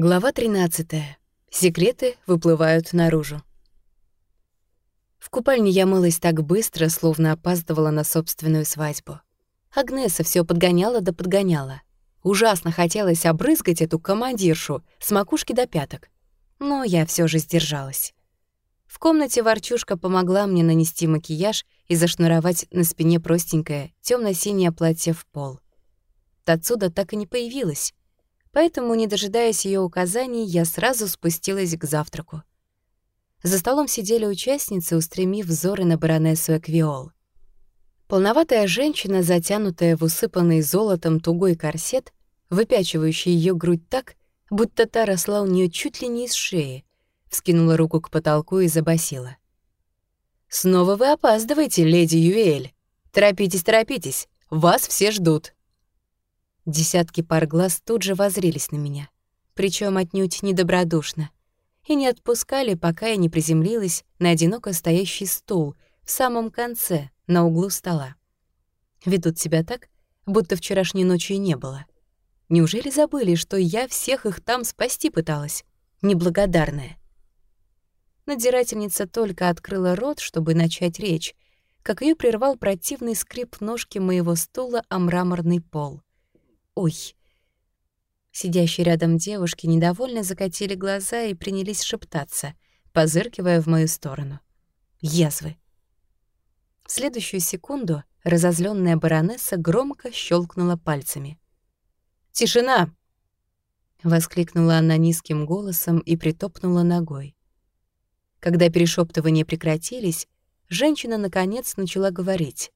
Глава 13. Секреты выплывают наружу. В купальне я мылась так быстро, словно опаздывала на собственную свадьбу. Агнеса все подгоняла да подгоняла. Ужасно хотелось обрызгать эту командиршу с макушки до пяток. Но я все же сдержалась. В комнате ворчушка помогла мне нанести макияж и зашнуровать на спине простенькое темно синее платье в пол. Отсюда так и не появилась, поэтому, не дожидаясь ее указаний, я сразу спустилась к завтраку. За столом сидели участницы, устремив взоры на баронессу Эквиол. Полноватая женщина, затянутая в усыпанный золотом тугой корсет, выпячивающий ее грудь так, будто та росла у нее чуть ли не из шеи, вскинула руку к потолку и забасила. «Снова вы опаздываете, леди Юэль. Торопитесь, торопитесь, вас все ждут». Десятки пар глаз тут же возрились на меня, причем отнюдь недобродушно, и не отпускали, пока я не приземлилась на одиноко стоящий стул в самом конце, на углу стола. Ведут себя так, будто вчерашней ночи и не было. Неужели забыли, что я всех их там спасти пыталась? Неблагодарная. Надзирательница только открыла рот, чтобы начать речь, как ее прервал противный скрип ножки моего стула о мраморный пол. «Ой!» Сидящие рядом девушки недовольно закатили глаза и принялись шептаться, позыркивая в мою сторону. Язвы. В следующую секунду разозленная баронесса громко щелкнула пальцами. «Тишина!» — воскликнула она низким голосом и притопнула ногой. Когда перешептывания прекратились, женщина, наконец, начала говорить.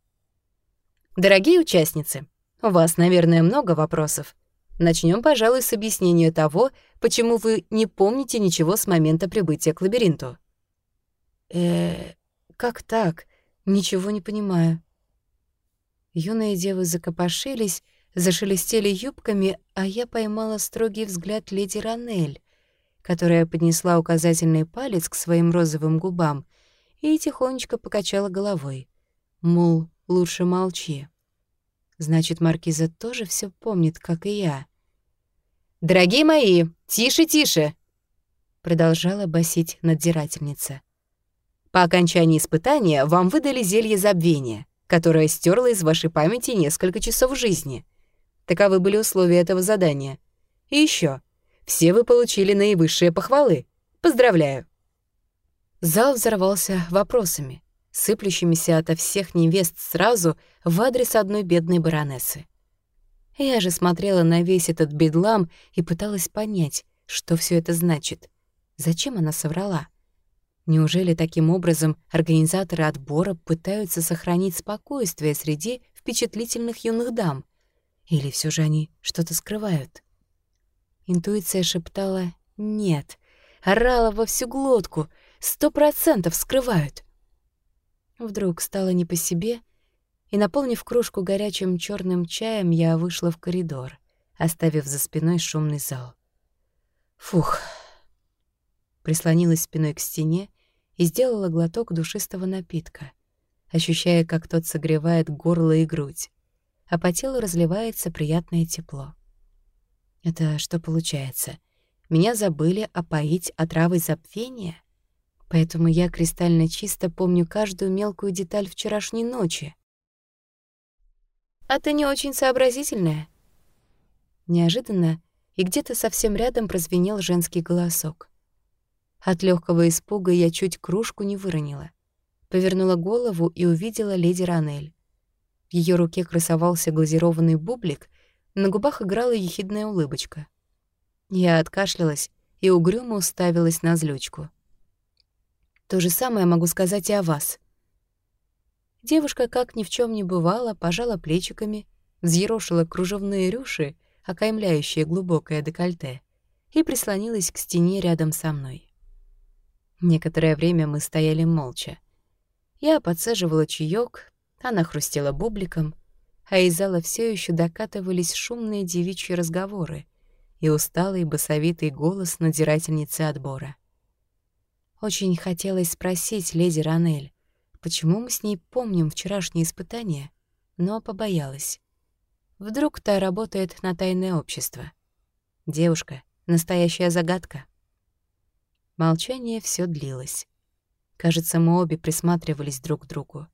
«Дорогие участницы, у вас, наверное, много вопросов. Начнем, пожалуй, с объяснения того, почему вы не помните ничего с момента прибытия к лабиринту. Э, как так? Ничего не понимаю. Юные девы закопошились, зашелестели юбками, а я поймала строгий взгляд леди Ранель, которая поднесла указательный палец к своим розовым губам и тихонечко покачала головой. Мол, лучше молчи. Значит, Маркиза тоже все помнит, как и я. «Дорогие мои, тише, тише!» Продолжала басить надзирательница. «По окончании испытания вам выдали зелье забвения, которое стерло из вашей памяти несколько часов жизни. Таковы были условия этого задания. И еще, все вы получили наивысшие похвалы. Поздравляю!» Зал взорвался вопросами сыплющимися ото всех невест сразу в адрес одной бедной баронессы. Я же смотрела на весь этот бедлам и пыталась понять, что все это значит. Зачем она соврала? Неужели таким образом организаторы отбора пытаются сохранить спокойствие среди впечатлительных юных дам? Или все же они что-то скрывают? Интуиция шептала «нет», орала во всю глотку, сто процентов скрывают. Вдруг стало не по себе, и, наполнив кружку горячим черным чаем, я вышла в коридор, оставив за спиной шумный зал. Фух. Прислонилась спиной к стене и сделала глоток душистого напитка, ощущая, как тот согревает горло и грудь, а по телу разливается приятное тепло. Это что получается? Меня забыли опоить отравой забвения? Поэтому я кристально чисто помню каждую мелкую деталь вчерашней ночи. «А ты не очень сообразительная». Неожиданно и где-то совсем рядом прозвенел женский голосок. От легкого испуга я чуть кружку не выронила. Повернула голову и увидела леди Ранель. В ее руке красовался глазированный бублик, на губах играла ехидная улыбочка. Я откашлялась и угрюмо уставилась на злючку. То же самое могу сказать и о вас». Девушка, как ни в чем не бывало, пожала плечиками, взъерошила кружевные рюши, окаймляющие глубокое декольте, и прислонилась к стене рядом со мной. Некоторое время мы стояли молча. Я подсаживала чаек, она хрустела бубликом, а из зала все еще докатывались шумные девичьи разговоры и усталый басовитый голос надзирательницы отбора. Очень хотелось спросить леди Ранель, почему мы с ней помним вчерашнее испытание, но побоялась. Вдруг та работает на тайное общество. Девушка, Настоящая загадка. Молчание все длилось. Кажется, мы обе присматривались друг к другу.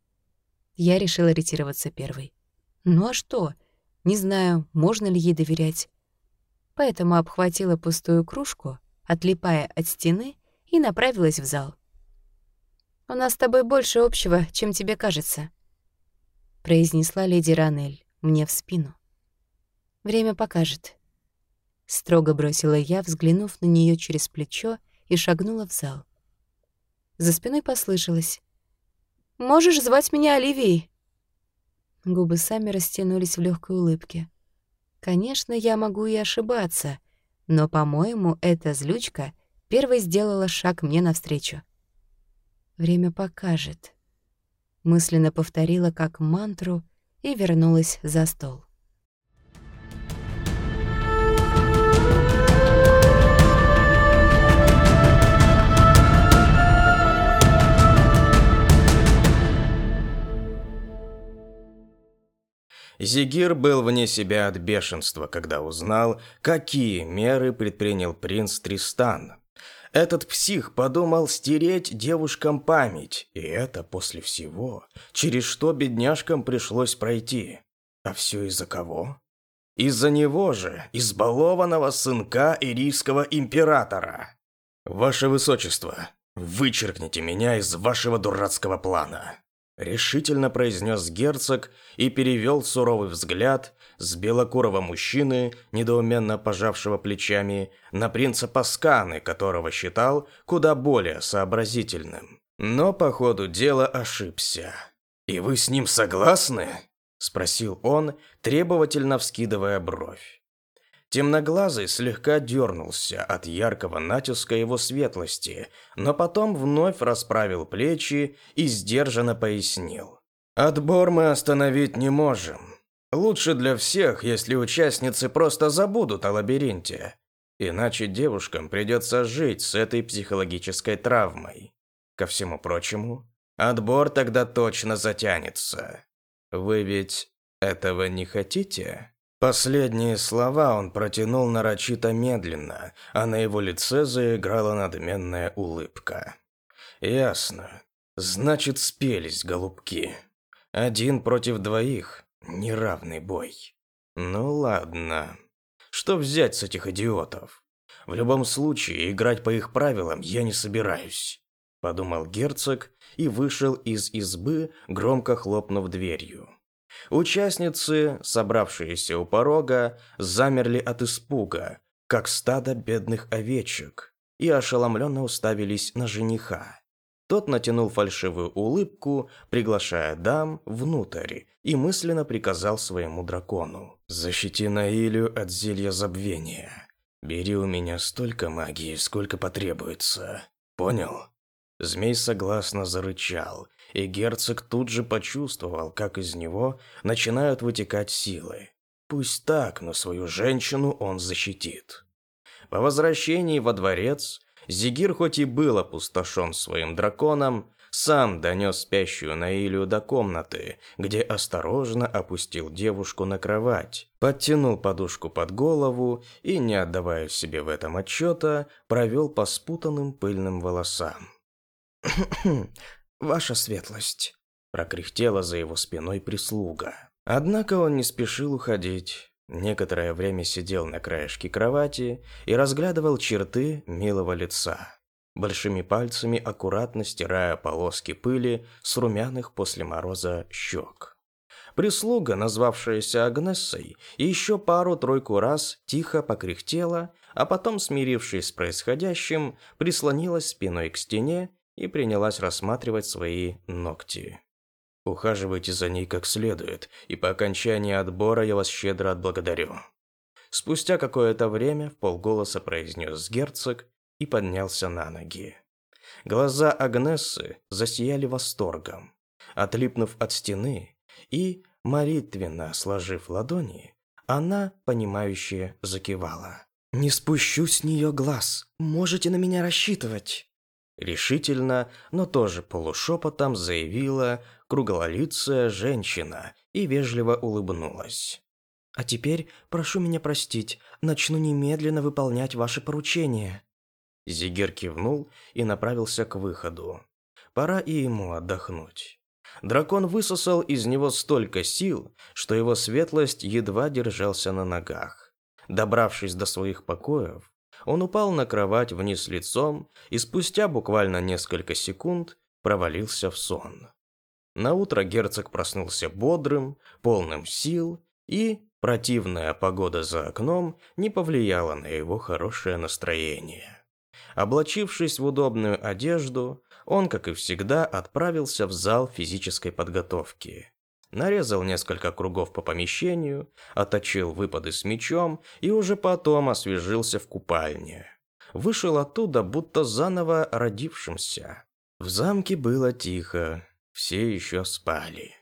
Я решила ретироваться первой. Ну а что? Не знаю, можно ли ей доверять. Поэтому обхватила пустую кружку, отлипая от стены, и направилась в зал. «У нас с тобой больше общего, чем тебе кажется», — произнесла леди Ранель мне в спину. «Время покажет». Строго бросила я, взглянув на нее через плечо, и шагнула в зал. За спиной послышалось. «Можешь звать меня Оливией?» Губы сами растянулись в легкой улыбке. Конечно, я могу и ошибаться, но, по-моему, эта злючка первой сделала шаг мне навстречу. «Время покажет», — мысленно повторила как мантру и вернулась за стол. Зигир был вне себя от бешенства, когда узнал, какие меры предпринял принц Тристан. Этот псих подумал стереть девушкам память, и это после всего, через что бедняжкам пришлось пройти. А все из-за кого? Из-за него же, избалованного сынка ирийского императора. Ваше Высочество, вычеркните меня из вашего дурацкого плана решительно произнес герцог и перевел суровый взгляд с белокурого мужчины, недоуменно пожавшего плечами, на принца Пасканы, которого считал куда более сообразительным. Но по ходу дела ошибся. «И вы с ним согласны?» – спросил он, требовательно вскидывая бровь. Темноглазый слегка дернулся от яркого натиска его светлости, но потом вновь расправил плечи и сдержанно пояснил. «Отбор мы остановить не можем. Лучше для всех, если участницы просто забудут о лабиринте. Иначе девушкам придется жить с этой психологической травмой. Ко всему прочему, отбор тогда точно затянется. Вы ведь этого не хотите?» Последние слова он протянул нарочито медленно, а на его лице заиграла надменная улыбка. «Ясно. Значит, спелись, голубки. Один против двоих. Неравный бой. Ну ладно. Что взять с этих идиотов? В любом случае, играть по их правилам я не собираюсь», – подумал герцог и вышел из избы, громко хлопнув дверью. Участницы, собравшиеся у порога, замерли от испуга, как стадо бедных овечек, и ошеломленно уставились на жениха. Тот натянул фальшивую улыбку, приглашая дам внутрь, и мысленно приказал своему дракону. «Защити Наилю от зелья забвения. Бери у меня столько магии, сколько потребуется. Понял?» Змей согласно зарычал, и герцог тут же почувствовал, как из него начинают вытекать силы. Пусть так, но свою женщину он защитит. По возвращении во дворец Зигир хоть и был опустошен своим драконом, сам донес спящую Наилю до комнаты, где осторожно опустил девушку на кровать, подтянул подушку под голову и, не отдавая себе в этом отчета, провел по спутанным пыльным волосам. «Ваша светлость», – прокряхтела за его спиной прислуга. Однако он не спешил уходить. Некоторое время сидел на краешке кровати и разглядывал черты милого лица, большими пальцами аккуратно стирая полоски пыли с румяных после мороза щек. Прислуга, назвавшаяся Агнессой, еще пару-тройку раз тихо покряхтела, а потом, смирившись с происходящим, прислонилась спиной к стене и принялась рассматривать свои ногти. Ухаживайте за ней как следует, и по окончании отбора я вас щедро отблагодарю. Спустя какое-то время в полголоса произнес герцог и поднялся на ноги. Глаза Агнессы засияли восторгом. Отлипнув от стены и, молитвенно сложив ладони, она, понимающе закивала. «Не спущу с нее глаз. Можете на меня рассчитывать». Решительно, но тоже полушепотом заявила круглолицая женщина и вежливо улыбнулась. А теперь прошу меня простить, начну немедленно выполнять ваши поручения». Зигер кивнул и направился к выходу. Пора и ему отдохнуть. Дракон высосал из него столько сил, что его светлость едва держался на ногах. Добравшись до своих покоев, он упал на кровать вниз лицом и спустя буквально несколько секунд провалился в сон. На утро герцог проснулся бодрым, полным сил, и противная погода за окном не повлияла на его хорошее настроение. Облачившись в удобную одежду, он, как и всегда, отправился в зал физической подготовки. Нарезал несколько кругов по помещению, отточил выпады с мечом и уже потом освежился в купальне. Вышел оттуда, будто заново родившимся. В замке было тихо, все еще спали.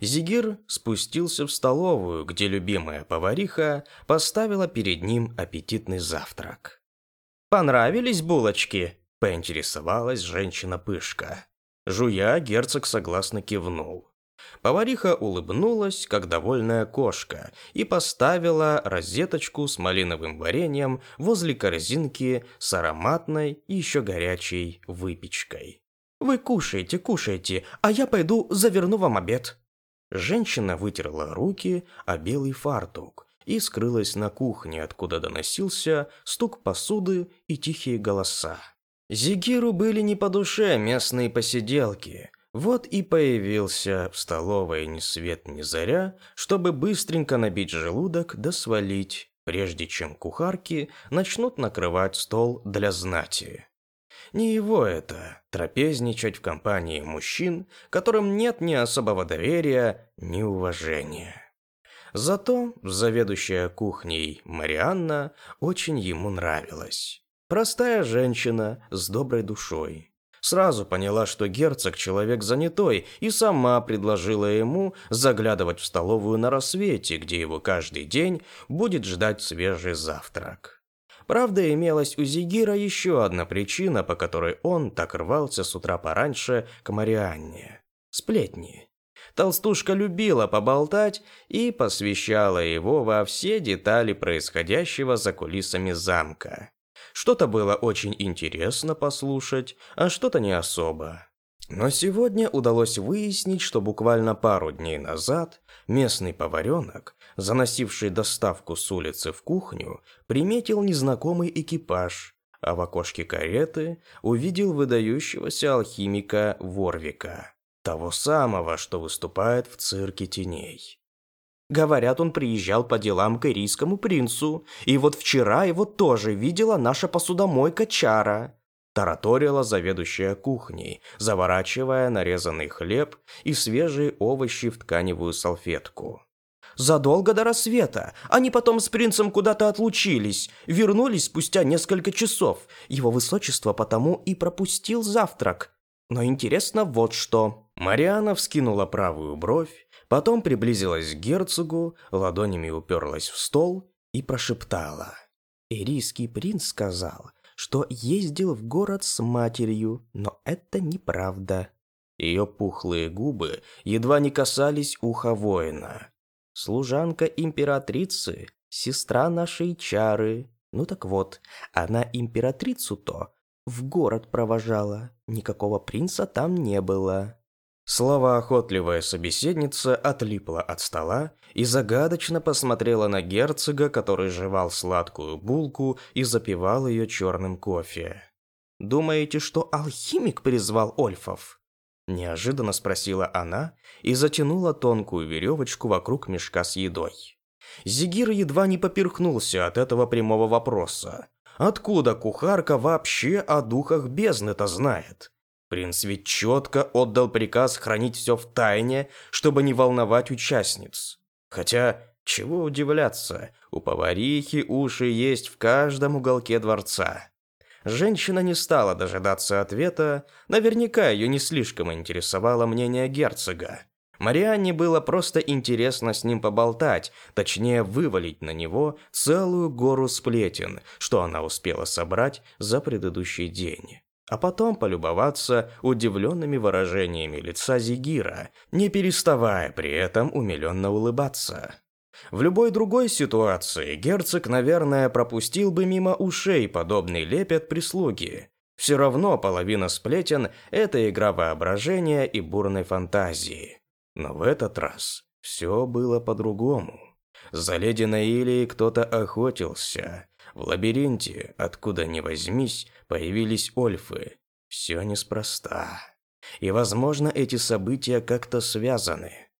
Зигир спустился в столовую, где любимая повариха поставила перед ним аппетитный завтрак. «Понравились булочки?» – поинтересовалась женщина-пышка. Жуя, герцог согласно кивнул. Повариха улыбнулась, как довольная кошка, и поставила розеточку с малиновым вареньем возле корзинки с ароматной и еще горячей выпечкой. «Вы кушайте, кушайте, а я пойду заверну вам обед». Женщина вытерла руки о белый фартук и скрылась на кухне, откуда доносился стук посуды и тихие голоса. Зигиру были не по душе местные посиделки – вот и появился в столовой ни свет ни заря, чтобы быстренько набить желудок да свалить, прежде чем кухарки начнут накрывать стол для знати. Не его это – трапезничать в компании мужчин, которым нет ни особого доверия, ни уважения. Зато заведующая кухней Марианна очень ему нравилась. Простая женщина с доброй душой. Сразу поняла, что герцог человек занятой, и сама предложила ему заглядывать в столовую на рассвете, где его каждый день будет ждать свежий завтрак. Правда, имелась у Зигира еще одна причина, по которой он так рвался с утра пораньше к Марианне. Сплетни. Толстушка любила поболтать и посвящала его во все детали происходящего за кулисами замка. Что-то было очень интересно послушать, а что-то не особо. Но сегодня удалось выяснить, что буквально пару дней назад местный поваренок, заносивший доставку с улицы в кухню, приметил незнакомый экипаж, а в окошке кареты увидел выдающегося алхимика Ворвика, того самого, что выступает в цирке теней. Говорят, он приезжал по делам к ирийскому принцу. И вот вчера его тоже видела наша посудомойка Чара. Тараторила заведующая кухней, заворачивая нарезанный хлеб и свежие овощи в тканевую салфетку. Задолго до рассвета. Они потом с принцем куда-то отлучились, вернулись спустя несколько часов. Его высочество потому и пропустил завтрак. Но интересно вот что. Мариана вскинула правую бровь, Потом приблизилась к герцогу, ладонями уперлась в стол и прошептала. Ирийский принц сказал, что ездил в город с матерью, но это неправда. Ее пухлые губы едва не касались уха воина. Служанка императрицы, сестра нашей чары. Ну так вот, она императрицу-то в город провожала. Никакого принца там не было. Словоохотливая собеседница отлипла от стола и загадочно посмотрела на герцога, который жевал сладкую булку и запивал ее черным кофе. «Думаете, что алхимик призвал Ольфов?» Неожиданно спросила она и затянула тонкую веревочку вокруг мешка с едой. Зигир едва не поперхнулся от этого прямого вопроса. Откуда кухарка вообще о духах бездны-то знает? Принц ведь четко отдал приказ хранить все в тайне, чтобы не волновать участниц. Хотя, чего удивляться, у поварихи уши есть в каждом уголке дворца. Женщина не стала дожидаться ответа, наверняка ее не слишком интересовало мнение герцога. Марианне было просто интересно с ним поболтать, точнее вывалить на него целую гору сплетен, что она успела собрать за предыдущий день а потом полюбоваться удивленными выражениями лица Зигира, не переставая при этом умиленно улыбаться. В любой другой ситуации герцог, наверное, пропустил бы мимо ушей подобный лепет прислуги. Все равно половина сплетен – это игра воображения и бурной фантазии. Но в этот раз все было по-другому. За леди Наилией кто-то охотился. В лабиринте, откуда ни возьмись, появились ольфы. Все неспроста. И, возможно, эти события как-то связаны.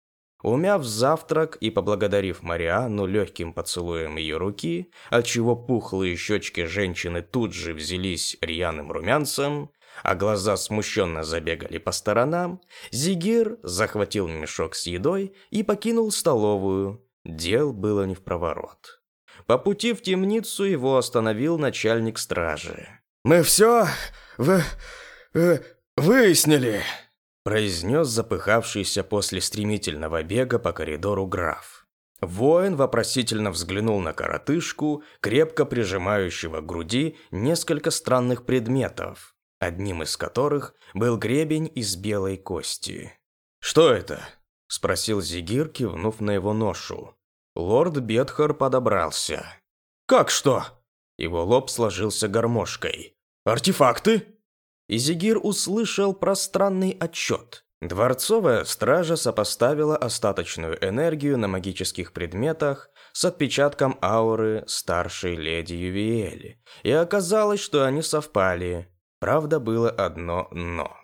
Умяв завтрак и поблагодарив Марианну легким поцелуем ее руки, отчего пухлые щечки женщины тут же взялись рьяным румянцем, а глаза смущенно забегали по сторонам, Зигир захватил мешок с едой и покинул столовую. Дел было не в проворот. По пути в темницу его остановил начальник стражи. «Мы все в... Э, выяснили», произнес запыхавшийся после стремительного бега по коридору граф. Воин вопросительно взглянул на коротышку, крепко прижимающего к груди несколько странных предметов, одним из которых был гребень из белой кости. «Что это?» – спросил Зигир, кивнув на его ношу. Лорд Бетхар подобрался. «Как что?» Его лоб сложился гармошкой. «Артефакты?» Изигир услышал пространный отчет. Дворцовая стража сопоставила остаточную энергию на магических предметах с отпечатком ауры старшей леди Ювиэли, и оказалось, что они совпали. Правда, было одно «но».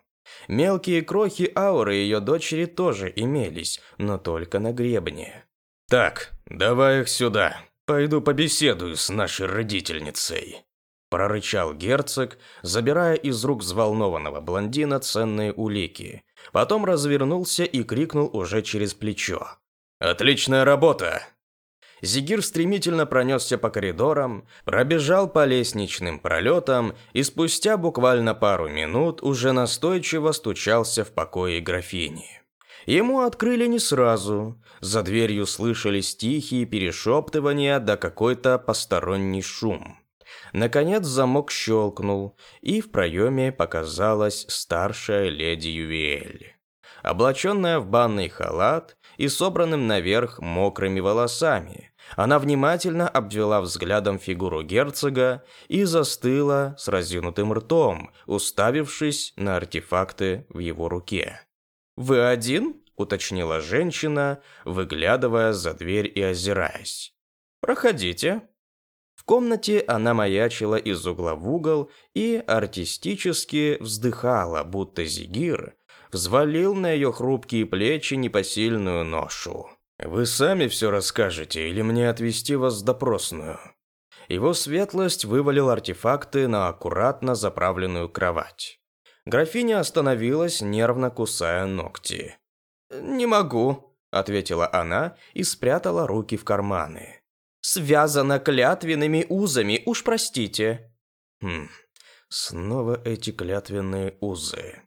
Мелкие крохи ауры ее дочери тоже имелись, но только на гребне. «Так, давай их сюда. Пойду побеседую с нашей родительницей» прорычал герцог, забирая из рук взволнованного блондина ценные улики. Потом развернулся и крикнул уже через плечо. «Отличная работа!» Зигир стремительно пронесся по коридорам, пробежал по лестничным пролетам и спустя буквально пару минут уже настойчиво стучался в покое графини. Ему открыли не сразу. За дверью слышались тихие перешептывания да какой-то посторонний шум. Наконец замок щелкнул, и в проеме показалась старшая леди Ювиэль. Облаченная в банный халат и собранным наверх мокрыми волосами, она внимательно обвела взглядом фигуру герцога и застыла с разинутым ртом, уставившись на артефакты в его руке. «Вы один?» – уточнила женщина, выглядывая за дверь и озираясь. «Проходите» комнате она маячила из угла в угол и артистически вздыхала, будто Зигир взвалил на ее хрупкие плечи непосильную ношу. «Вы сами все расскажете или мне отвезти вас в допросную?» Его светлость вывалил артефакты на аккуратно заправленную кровать. Графиня остановилась, нервно кусая ногти. «Не могу», — ответила она и спрятала руки в карманы связана клятвенными узами, уж простите». «Хм, снова эти клятвенные узы.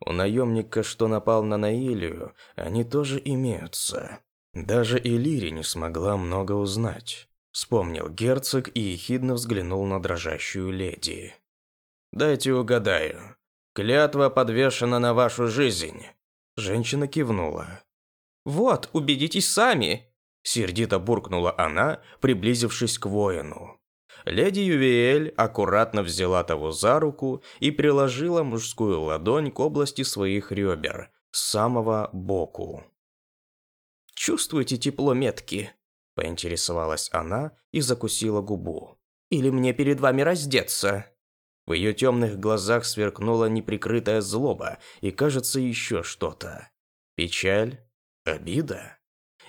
У наемника, что напал на Наилию, они тоже имеются. Даже Элири не смогла много узнать». Вспомнил герцог и ехидно взглянул на дрожащую леди. «Дайте угадаю. Клятва подвешена на вашу жизнь». Женщина кивнула. «Вот, убедитесь сами. Сердито буркнула она, приблизившись к воину. Леди Ювиэль аккуратно взяла того за руку и приложила мужскую ладонь к области своих ребер, с самого боку. «Чувствуете тепло метки?» – поинтересовалась она и закусила губу. «Или мне перед вами раздеться?» В ее темных глазах сверкнула неприкрытая злоба и, кажется, еще что-то. Печаль? Обида?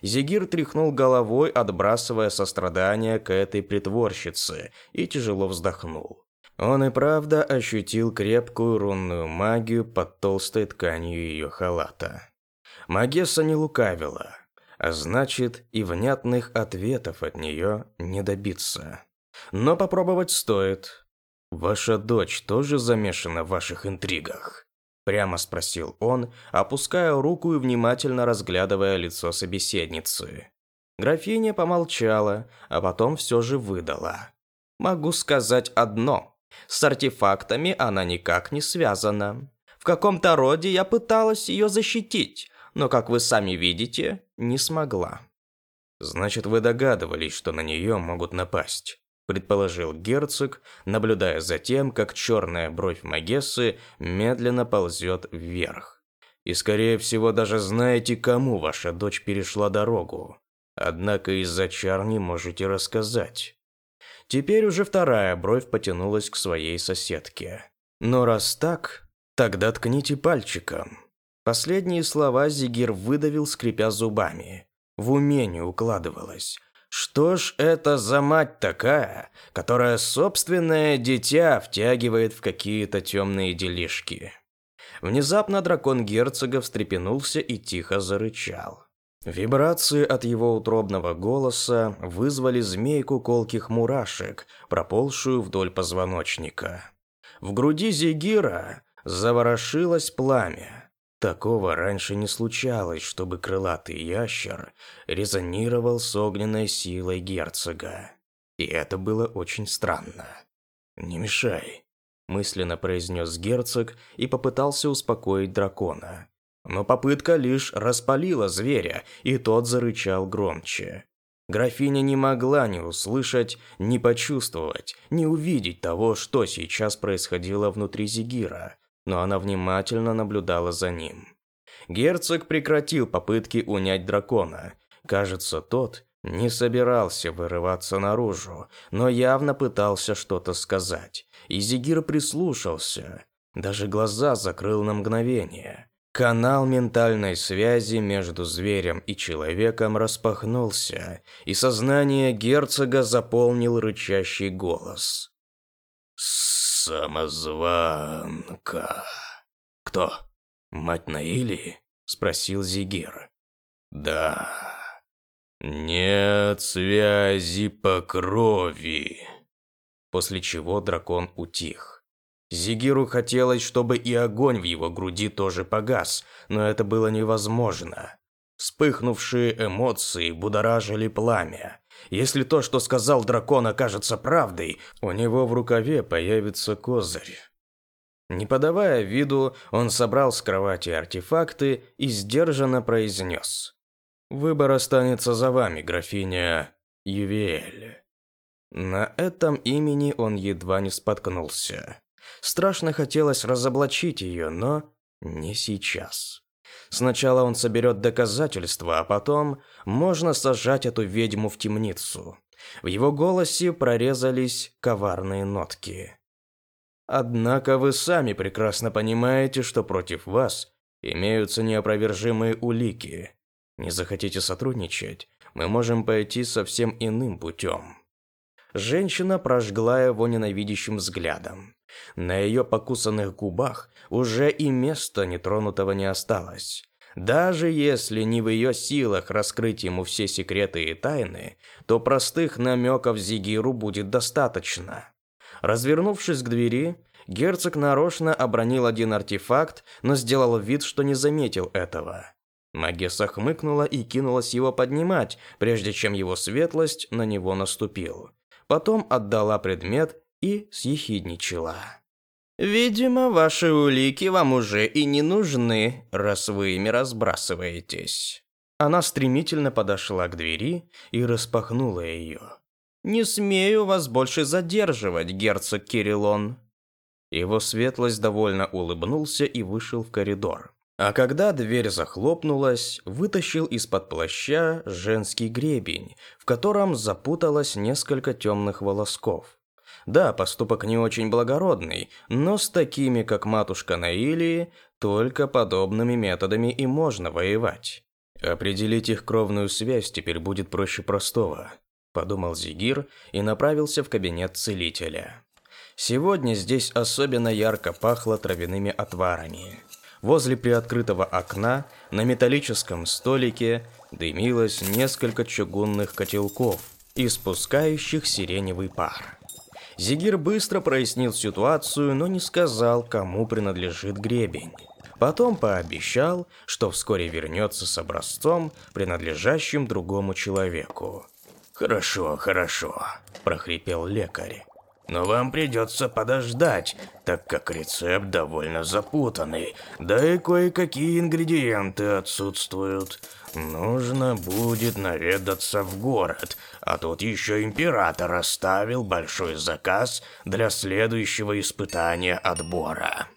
Зигир тряхнул головой, отбрасывая сострадание к этой притворщице, и тяжело вздохнул. Он и правда ощутил крепкую рунную магию под толстой тканью ее халата. Магесса не лукавила, а значит и внятных ответов от нее не добиться. Но попробовать стоит. Ваша дочь тоже замешана в ваших интригах? Прямо спросил он, опуская руку и внимательно разглядывая лицо собеседницы. Графиня помолчала, а потом все же выдала. «Могу сказать одно. С артефактами она никак не связана. В каком-то роде я пыталась ее защитить, но, как вы сами видите, не смогла». Значит, вы догадывались, что на нее могут напасть предположил герцог, наблюдая за тем, как черная бровь Магессы медленно ползет вверх. И, скорее всего, даже знаете, кому ваша дочь перешла дорогу. Однако из-за чар не можете рассказать. Теперь уже вторая бровь потянулась к своей соседке. Но раз так, тогда ткните пальчиком. Последние слова Зигир выдавил, скрипя зубами. В уме не укладывалось. Что ж это за мать такая, которая собственное дитя втягивает в какие-то темные делишки? Внезапно дракон герцога встрепенулся и тихо зарычал. Вибрации от его утробного голоса вызвали змейку колких мурашек, проползшую вдоль позвоночника. В груди Зигира заворошилось пламя. Такого раньше не случалось, чтобы крылатый ящер резонировал с огненной силой герцога. И это было очень странно. «Не мешай», – мысленно произнес герцог и попытался успокоить дракона. Но попытка лишь распалила зверя, и тот зарычал громче. Графиня не могла ни услышать, ни почувствовать, ни увидеть того, что сейчас происходило внутри Зигира, но она внимательно наблюдала за ним. Герцог прекратил попытки унять дракона. Кажется, тот не собирался вырываться наружу, но явно пытался что-то сказать. И Зигир прислушался, даже глаза закрыл на мгновение. Канал ментальной связи между зверем и человеком распахнулся, и сознание герцога заполнил рычащий голос. «Самозванка. Кто? Мать Наили?» – спросил Зигир. «Да. Нет связи по крови». После чего дракон утих. Зигиру хотелось, чтобы и огонь в его груди тоже погас, но это было невозможно. Вспыхнувшие эмоции будоражили пламя. Если то, что сказал дракон, окажется правдой, у него в рукаве появится козырь. Не подавая виду, он собрал с кровати артефакты и сдержанно произнес. «Выбор останется за вами, графиня Ювель». На этом имени он едва не споткнулся. Страшно хотелось разоблачить ее, но не сейчас. Сначала он соберет доказательства, а потом можно сажать эту ведьму в темницу. В его голосе прорезались коварные нотки. Однако вы сами прекрасно понимаете, что против вас имеются неопровержимые улики. Не захотите сотрудничать, мы можем пойти совсем иным путем. Женщина прожгла его ненавидящим взглядом. На ее покусанных губах уже и места нетронутого не осталось. Даже если не в ее силах раскрыть ему все секреты и тайны, то простых намеков Зигиру будет достаточно. Развернувшись к двери, герцог нарочно обронил один артефакт, но сделал вид, что не заметил этого. Магесса хмыкнула и кинулась его поднимать, прежде чем его светлость на него наступил. Потом отдала предмет и съехидничала. «Видимо, ваши улики вам уже и не нужны, раз вы ими разбрасываетесь». Она стремительно подошла к двери и распахнула ее. «Не смею вас больше задерживать, герцог Кириллон». Его светлость довольно улыбнулся и вышел в коридор. А когда дверь захлопнулась, вытащил из-под плаща женский гребень, в котором запуталось несколько темных волосков. Да, поступок не очень благородный, но с такими, как матушка Наилии, только подобными методами и можно воевать. Определить их кровную связь теперь будет проще простого, подумал Зигир и направился в кабинет целителя. Сегодня здесь особенно ярко пахло травяными отварами. Возле приоткрытого окна на металлическом столике дымилось несколько чугунных котелков, испускающих сиреневый пар. Зигир быстро прояснил ситуацию, но не сказал, кому принадлежит гребень. Потом пообещал, что вскоре вернется с образцом, принадлежащим другому человеку. «Хорошо, хорошо», – прохрипел лекарь. но вам придется подождать, так как рецепт довольно запутанный, да и кое-какие ингредиенты отсутствуют. Нужно будет наведаться в город, а тут еще император оставил большой заказ для следующего испытания отбора.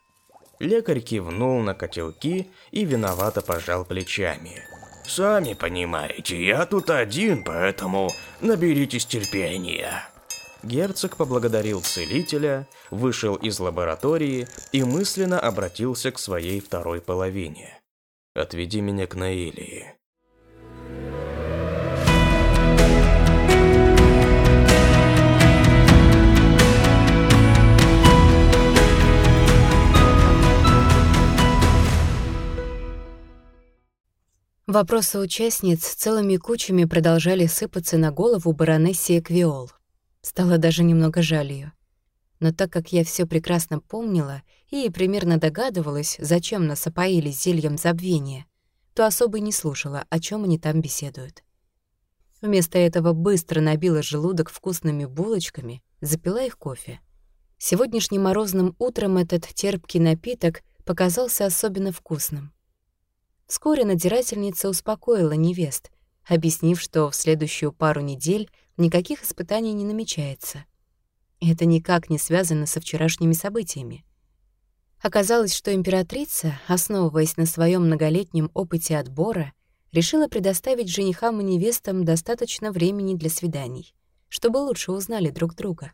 Лекарь кивнул на котелки и виновато пожал плечами. «Сами понимаете, я тут один, поэтому наберитесь терпения». Герцог поблагодарил целителя, вышел из лаборатории и мысленно обратился к своей второй половине. «Отведи меня к Наилии». Вопросы участниц целыми кучами продолжали сыпаться на голову баронессе Эквиол. Стало даже немного жаль ее. Но так как я все прекрасно помнила и примерно догадывалась, зачем нас опоили зельем забвения, то особо не слушала, о чем они там беседуют. Вместо этого быстро набила желудок вкусными булочками, запила их кофе. Сегодняшним морозным утром этот терпкий напиток показался особенно вкусным. Вскоре надзирательница успокоила невест, объяснив, что в следующую пару недель никаких испытаний не намечается. Это никак не связано со вчерашними событиями. Оказалось, что императрица, основываясь на своем многолетнем опыте отбора, решила предоставить женихам и невестам достаточно времени для свиданий, чтобы лучше узнали друг друга.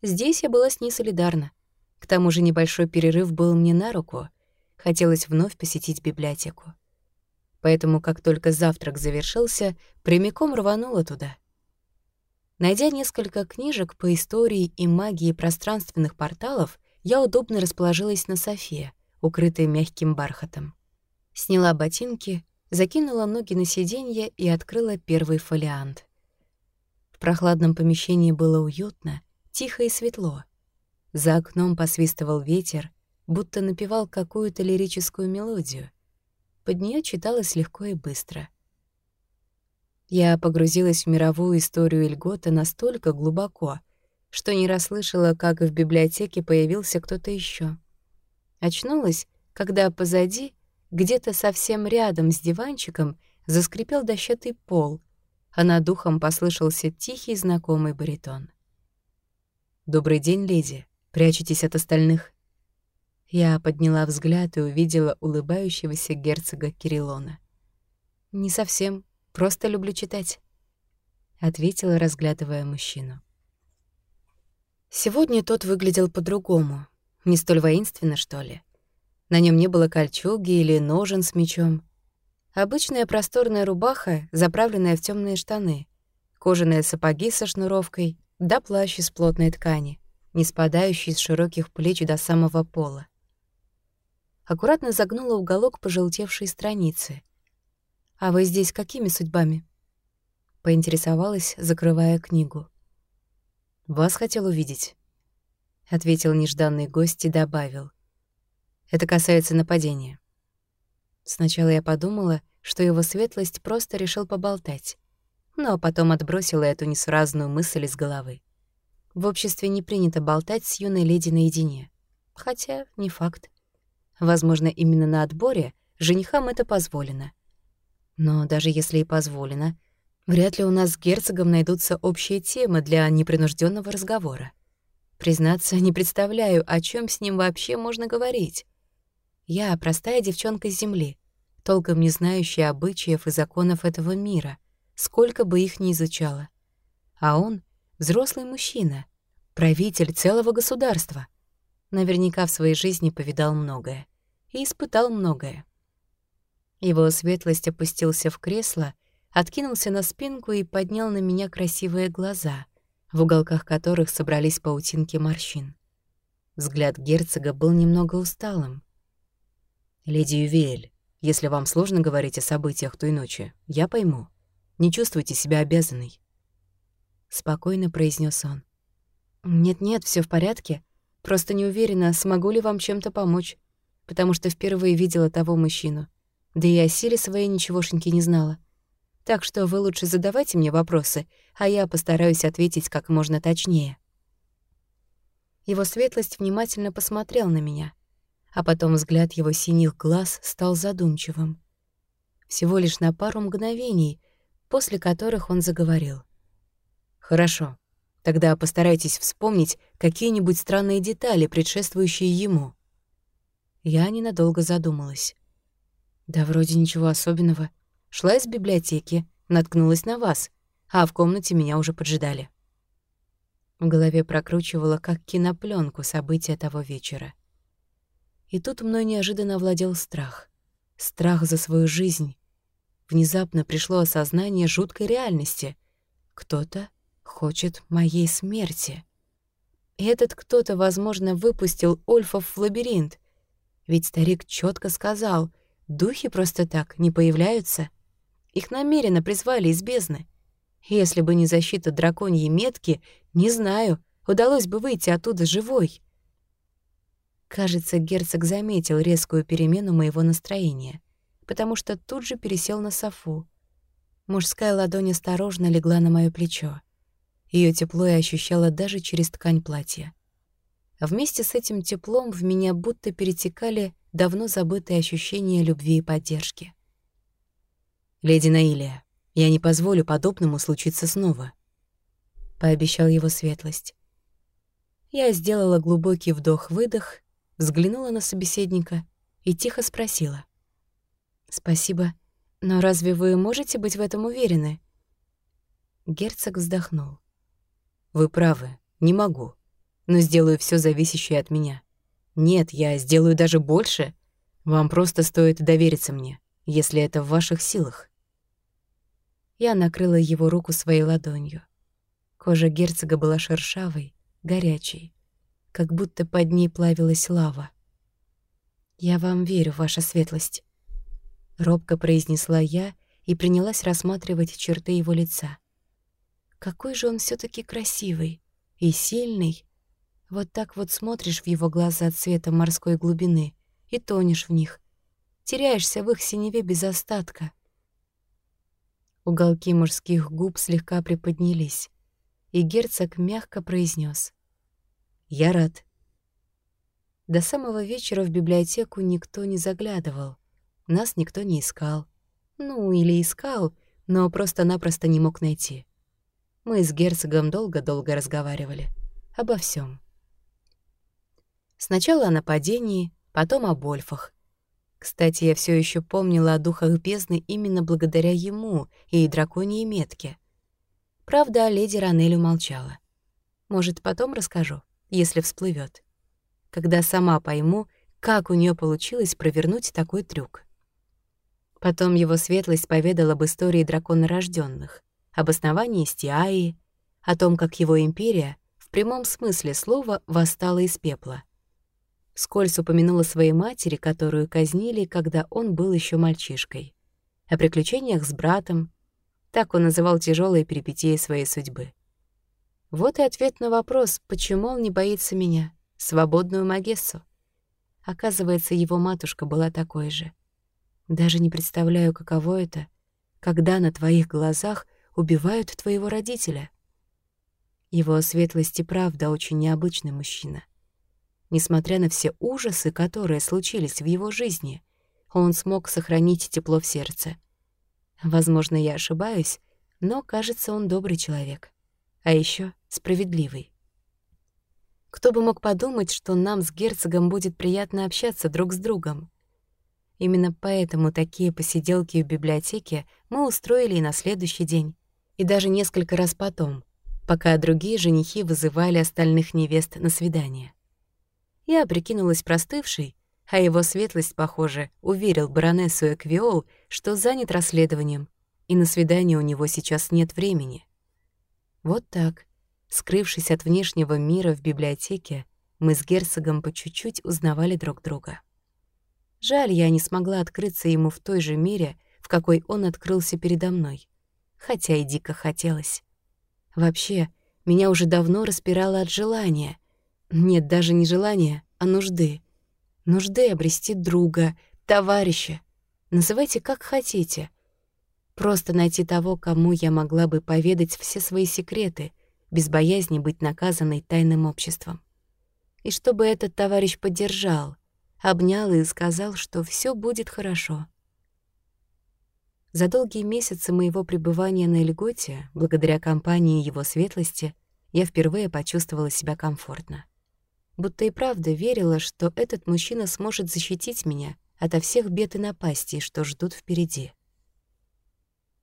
Здесь я была с ней солидарна. К тому же небольшой перерыв был мне на руку, хотелось вновь посетить библиотеку. Поэтому, как только завтрак завершился, прямиком рванула туда. Найдя несколько книжек по истории и магии пространственных порталов, я удобно расположилась на софе, укрытой мягким бархатом. Сняла ботинки, закинула ноги на сиденье и открыла первый фолиант. В прохладном помещении было уютно, тихо и светло. За окном посвистывал ветер, будто напевал какую-то лирическую мелодию. Под нее читалось легко и быстро. Я погрузилась в мировую историю Эльгота настолько глубоко, что не расслышала, как в библиотеке появился кто-то еще. Очнулась, когда позади, где-то совсем рядом с диванчиком, заскрипел дощатый пол, а над ухом послышался тихий знакомый баритон. «Добрый день, леди. Прячетесь от остальных?» Я подняла взгляд и увидела улыбающегося герцога Кириллона. «Не совсем. Просто люблю читать», — ответила, разглядывая мужчину. Сегодня тот выглядел по-другому. Не столь воинственно, что ли. На нем не было кольчуги или ножен с мечом. Обычная просторная рубаха, заправленная в темные штаны, кожаные сапоги со шнуровкой, да плащ из плотной ткани, не спадающий с широких плеч до самого пола аккуратно загнула уголок пожелтевшей страницы. «А вы здесь какими судьбами?» Поинтересовалась, закрывая книгу. «Вас хотел увидеть», — ответил нежданный гость и добавил. «Это касается нападения». Сначала я подумала, что его светлость просто решил поболтать, но потом отбросила эту несуразную мысль из головы. В обществе не принято болтать с юной леди наедине. Хотя не факт. Возможно, именно на отборе женихам это позволено. Но даже если и позволено, вряд ли у нас с герцогом найдутся общие темы для непринужденного разговора. Признаться, не представляю, о чем с ним вообще можно говорить. Я простая девчонка с земли, толком не знающая обычаев и законов этого мира, сколько бы их ни изучала. А он — взрослый мужчина, правитель целого государства — наверняка в своей жизни повидал многое и испытал многое. Его светлость опустился в кресло, откинулся на спинку и поднял на меня красивые глаза, в уголках которых собрались паутинки морщин. Взгляд герцога был немного усталым. «Леди Ювель, если вам сложно говорить о событиях той ночи, я пойму. Не чувствуйте себя обязанной». Спокойно произнес он. «Нет-нет, все в порядке. Просто не уверена, смогу ли вам чем-то помочь, потому что впервые видела того мужчину. Да и о силе своей ничегошеньки не знала. Так что вы лучше задавайте мне вопросы, а я постараюсь ответить как можно точнее». Его светлость внимательно посмотрел на меня, а потом взгляд его синих глаз стал задумчивым. Всего лишь на пару мгновений, после которых он заговорил. «Хорошо, тогда постарайтесь вспомнить какие-нибудь странные детали, предшествующие ему». Я ненадолго задумалась. «Да вроде ничего особенного. Шла из библиотеки, наткнулась на вас, а в комнате меня уже поджидали». В голове прокручивала, как кинопленку события того вечера. И тут мной неожиданно овладел страх. Страх за свою жизнь. Внезапно пришло осознание жуткой реальности. Кто-то хочет моей смерти. Этот кто-то, возможно, выпустил Ольфов в лабиринт. Ведь старик четко сказал, духи просто так не появляются. Их намеренно призвали из бездны. Если бы не защита драконьей метки, не знаю, удалось бы выйти оттуда живой. Кажется, герцог заметил резкую перемену моего настроения, потому что тут же пересел на софу. Мужская ладонь осторожно легла на моё плечо. Её тепло я ощущала даже через ткань платья. А вместе с этим теплом в меня будто перетекали давно забытые ощущения любви и поддержки. «Леди Наилия, я не позволю подобному случиться снова», — пообещал его светлость. Я сделала глубокий вдох-выдох, взглянула на собеседника и тихо спросила. «Спасибо, но разве вы можете быть в этом уверены?» Герцог вздохнул. «Вы правы, не могу, но сделаю все зависящее от меня. Нет, я сделаю даже больше. Вам просто стоит довериться мне, если это в ваших силах». Я накрыла его руку своей ладонью. Кожа герцога была шершавой, горячей, как будто под ней плавилась лава. «Я вам верю, ваша светлость», — робко произнесла я и принялась рассматривать черты его лица. Какой же он все таки красивый и сильный. Вот так вот смотришь в его глаза цветом морской глубины и тонешь в них, теряешься в их синеве без остатка — Уголки мужских губ слегка приподнялись, и герцог мягко произнес: «Я рад». До самого вечера в библиотеку никто не заглядывал, нас никто не искал. Ну, или искал, но просто-напросто не мог найти. Мы с герцогом долго-долго разговаривали. Обо всем. Сначала о нападении, потом о Больфах, кстати, я все еще помнила о духах бездны именно благодаря ему и драконьей метке. Правда, леди Ранель молчала. Может, потом расскажу, если всплывет, Когда сама пойму, как у нее получилось провернуть такой трюк. Потом его светлость поведала об истории драконорожденных, об основании Стиаи, о том, как его империя в прямом смысле слова восстала из пепла — Скользь упомянула своей матери, которую казнили, когда он был еще мальчишкой. О приключениях с братом. Так он называл тяжелые перипетии своей судьбы. Вот и ответ на вопрос, почему он не боится меня, свободную Магессу. Оказывается, его матушка была такой же. Даже не представляю, каково это, когда на твоих глазах убивают твоего родителя. Его светлость и правда очень необычный мужчина — Несмотря на все ужасы, которые случились в его жизни, он смог сохранить тепло в сердце. Возможно, я ошибаюсь, но, кажется, он добрый человек. А еще справедливый. Кто бы мог подумать, что нам с герцогом будет приятно общаться друг с другом. Именно поэтому такие посиделки в библиотеке мы устроили и на следующий день, и даже несколько раз потом, пока другие женихи вызывали остальных невест на свидание. Я прикинулась простывшей, а его светлость, похоже, уверил баронессу Эквиол, что занят расследованием, и на свидание у него сейчас нет времени. Вот так, скрывшись от внешнего мира в библиотеке, мы с герцогом по чуть-чуть узнавали друг друга. Жаль, я не смогла открыться ему в той же мере, в какой он открылся передо мной, хотя и дико хотелось. Вообще, меня уже давно распирало от желания — нет даже не желания, а нужды. Нужды обрести друга, товарища. Называйте как хотите. Просто найти того, кому я могла бы поведать все свои секреты, без боязни быть наказанной тайным обществом. и чтобы этот товарищ поддержал, обнял и сказал, что все будет хорошо. За долгие месяцы моего пребывания на льготе, благодаря компании его светлости, я впервые почувствовала себя комфортно. Будто и правда верила, что этот мужчина сможет защитить меня ото всех бед и напастей, что ждут впереди.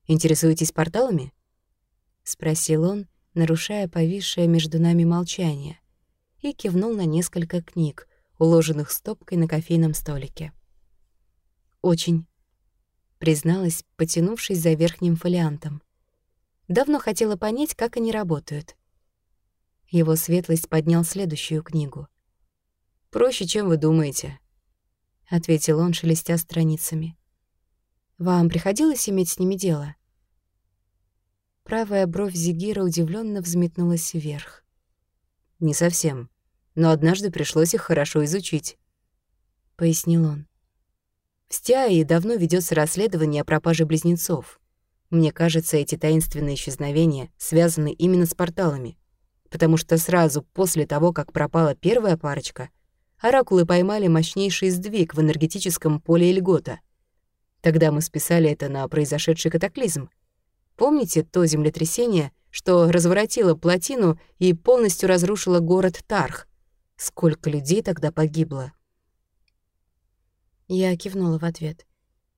«Интересуетесь порталами?» — спросил он, нарушая повисшее между нами молчание, и кивнул на несколько книг, уложенных стопкой на кофейном столике. «Очень», — призналась, потянувшись за верхним фолиантом. «Давно хотела понять, как они работают». Его светлость поднял следующую книгу. «Проще, чем вы думаете», — ответил он, шелестя страницами. «Вам приходилось иметь с ними дело?» Правая бровь Зигира удивленно взметнулась вверх. «Не совсем, но однажды пришлось их хорошо изучить», — пояснил он. «В Стиаи давно ведется расследование о пропаже близнецов. Мне кажется, эти таинственные исчезновения связаны именно с порталами, потому что сразу после того, как пропала первая парочка, оракулы поймали мощнейший сдвиг в энергетическом поле Эльгота. Тогда мы списали это на произошедший катаклизм — Помните то землетрясение, что разворотило плотину и полностью разрушило город Тарх? Сколько людей тогда погибло? Я кивнула в ответ.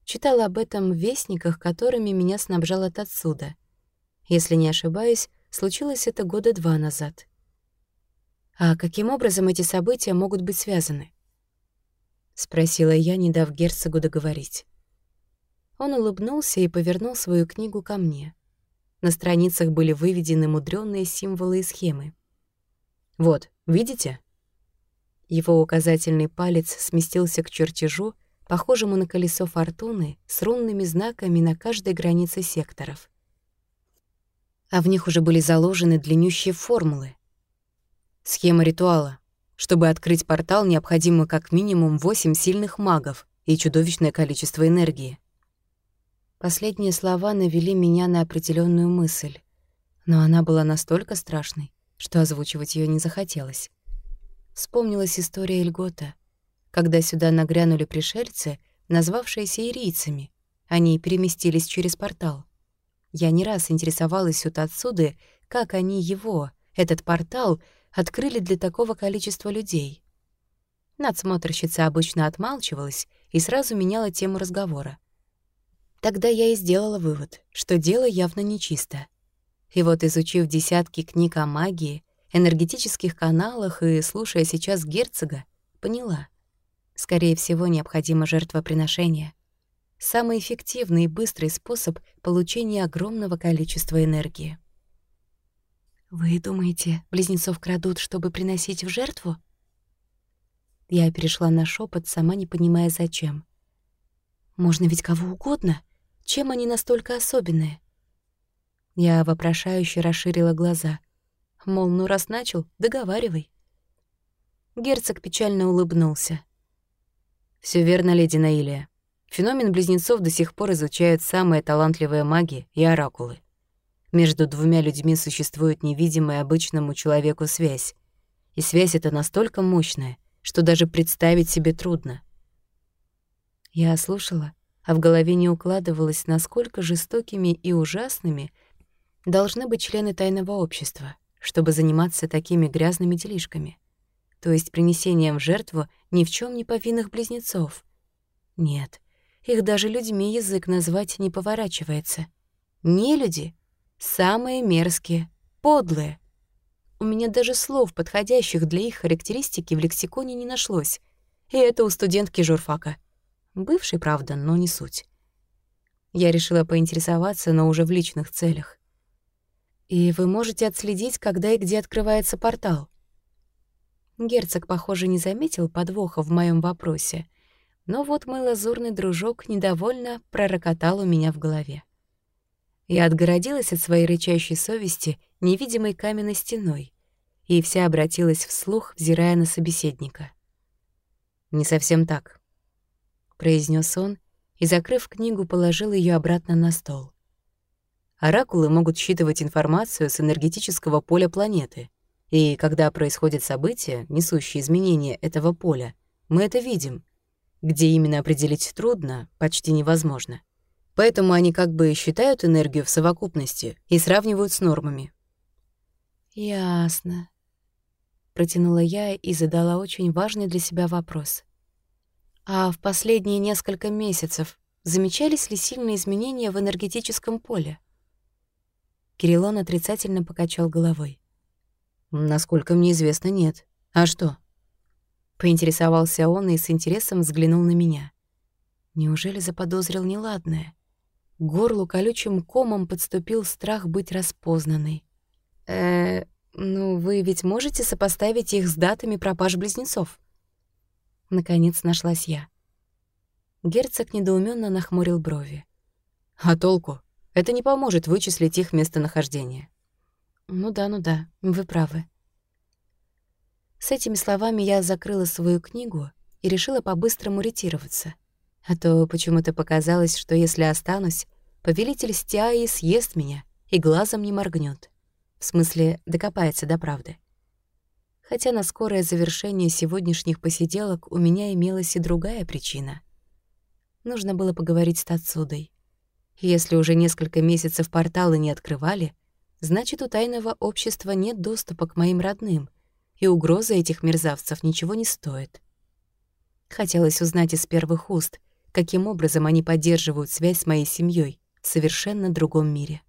Читала об этом в вестниках, которыми меня снабжал отсюда. Если не ошибаюсь, случилось это года два назад. А каким образом эти события могут быть связаны? Спросила я, не дав герцогу договорить. Он улыбнулся и повернул свою книгу ко мне. На страницах были выведены мудрённые символы и схемы. «Вот, видите?» Его указательный палец сместился к чертежу, похожему на колесо фортуны, с рунными знаками на каждой границе секторов. А в них уже были заложены длиннющие формулы. Схема ритуала. Чтобы открыть портал, необходимо как минимум восемь сильных магов и чудовищное количество энергии. Последние слова навели меня на определенную мысль, но она была настолько страшной, что озвучивать ее не захотелось. Вспомнилась история Эльгота, когда сюда нагрянули пришельцы, назвавшиеся ирийцами. Они переместились через портал. Я не раз интересовалась у Тацуды, как они его, этот портал, открыли для такого количества людей. Надсмотрщица обычно отмалчивалась и сразу меняла тему разговора. Тогда я и сделала вывод, что дело явно нечисто. И вот, изучив десятки книг о магии, энергетических каналах и слушая сейчас герцога, поняла. Скорее всего, необходимо жертвоприношение. Самый эффективный и быстрый способ получения огромного количества энергии. «Вы думаете, близнецов крадут, чтобы приносить в жертву?» Я перешла на шепот, сама не понимая, зачем. «Можно ведь кого угодно. Чем они настолько особенные? Я вопрошающе расширила глаза. Мол, ну раз начал, договаривай. Герцог печально улыбнулся. Все верно, леди Наилия. Феномен близнецов до сих пор изучают самые талантливые маги и оракулы. Между двумя людьми существует невидимая обычному человеку связь. И связь эта настолько мощная, что даже представить себе трудно. Я слушала, а в голове не укладывалось, насколько жестокими и ужасными должны быть члены тайного общества, чтобы заниматься такими грязными делишками, то есть принесением в жертву ни в чем не повинных близнецов. Нет, их даже людьми язык назвать не поворачивается. Не люди, самые мерзкие, подлые. У меня даже слов, подходящих для их характеристики, в лексиконе не нашлось. И это у студентки журфака — Бывший, правда, но не суть. Я решила поинтересоваться, но уже в личных целях. «И вы можете отследить, когда и где открывается портал?» Герцог, похоже, не заметил подвоха в моем вопросе, но вот мой лазурный дружок недовольно пророкотал у меня в голове. Я отгородилась от своей рычащей совести невидимой каменной стеной и вся обратилась вслух, взирая на собеседника. «Не совсем так», — произнес он и, закрыв книгу, положил ее обратно на стол. Оракулы могут считывать информацию с энергетического поля планеты И когда происходят события, несущие изменения этого поля, мы это видим. Где именно определить трудно, почти невозможно. Поэтому они как бы считают энергию в совокупности и сравнивают с нормами. «Ясно», — протянула я и задала очень важный для себя вопрос. «А в последние несколько месяцев замечались ли сильные изменения в энергетическом поле?» Кириллон отрицательно покачал головой. «Насколько мне известно, нет. А что?» Поинтересовался он и с интересом взглянул на меня. Неужели заподозрил неладное? К горлу колючим комом подступил страх быть распознанной. э ну вы ведь можете сопоставить их с датами пропаж близнецов?» Наконец нашлась я. Герцог недоуменно нахмурил брови. «А толку? Это не поможет вычислить их местонахождение». «Ну да, ну да, вы правы». С этими словами я закрыла свою книгу и решила по-быстрому ретироваться. А то почему-то показалось, что если останусь, повелитель Стиаи съест меня и глазом не моргнет. В смысле, докопается до правды. Хотя на скорое завершение сегодняшних посиделок у меня имелась и другая причина. Нужно было поговорить с Тацудой. Если уже несколько месяцев порталы не открывали, значит, у тайного общества нет доступа к моим родным, и угроза этих мерзавцев ничего не стоит. Хотелось узнать из первых уст, каким образом они поддерживают связь с моей семьей в совершенно другом мире.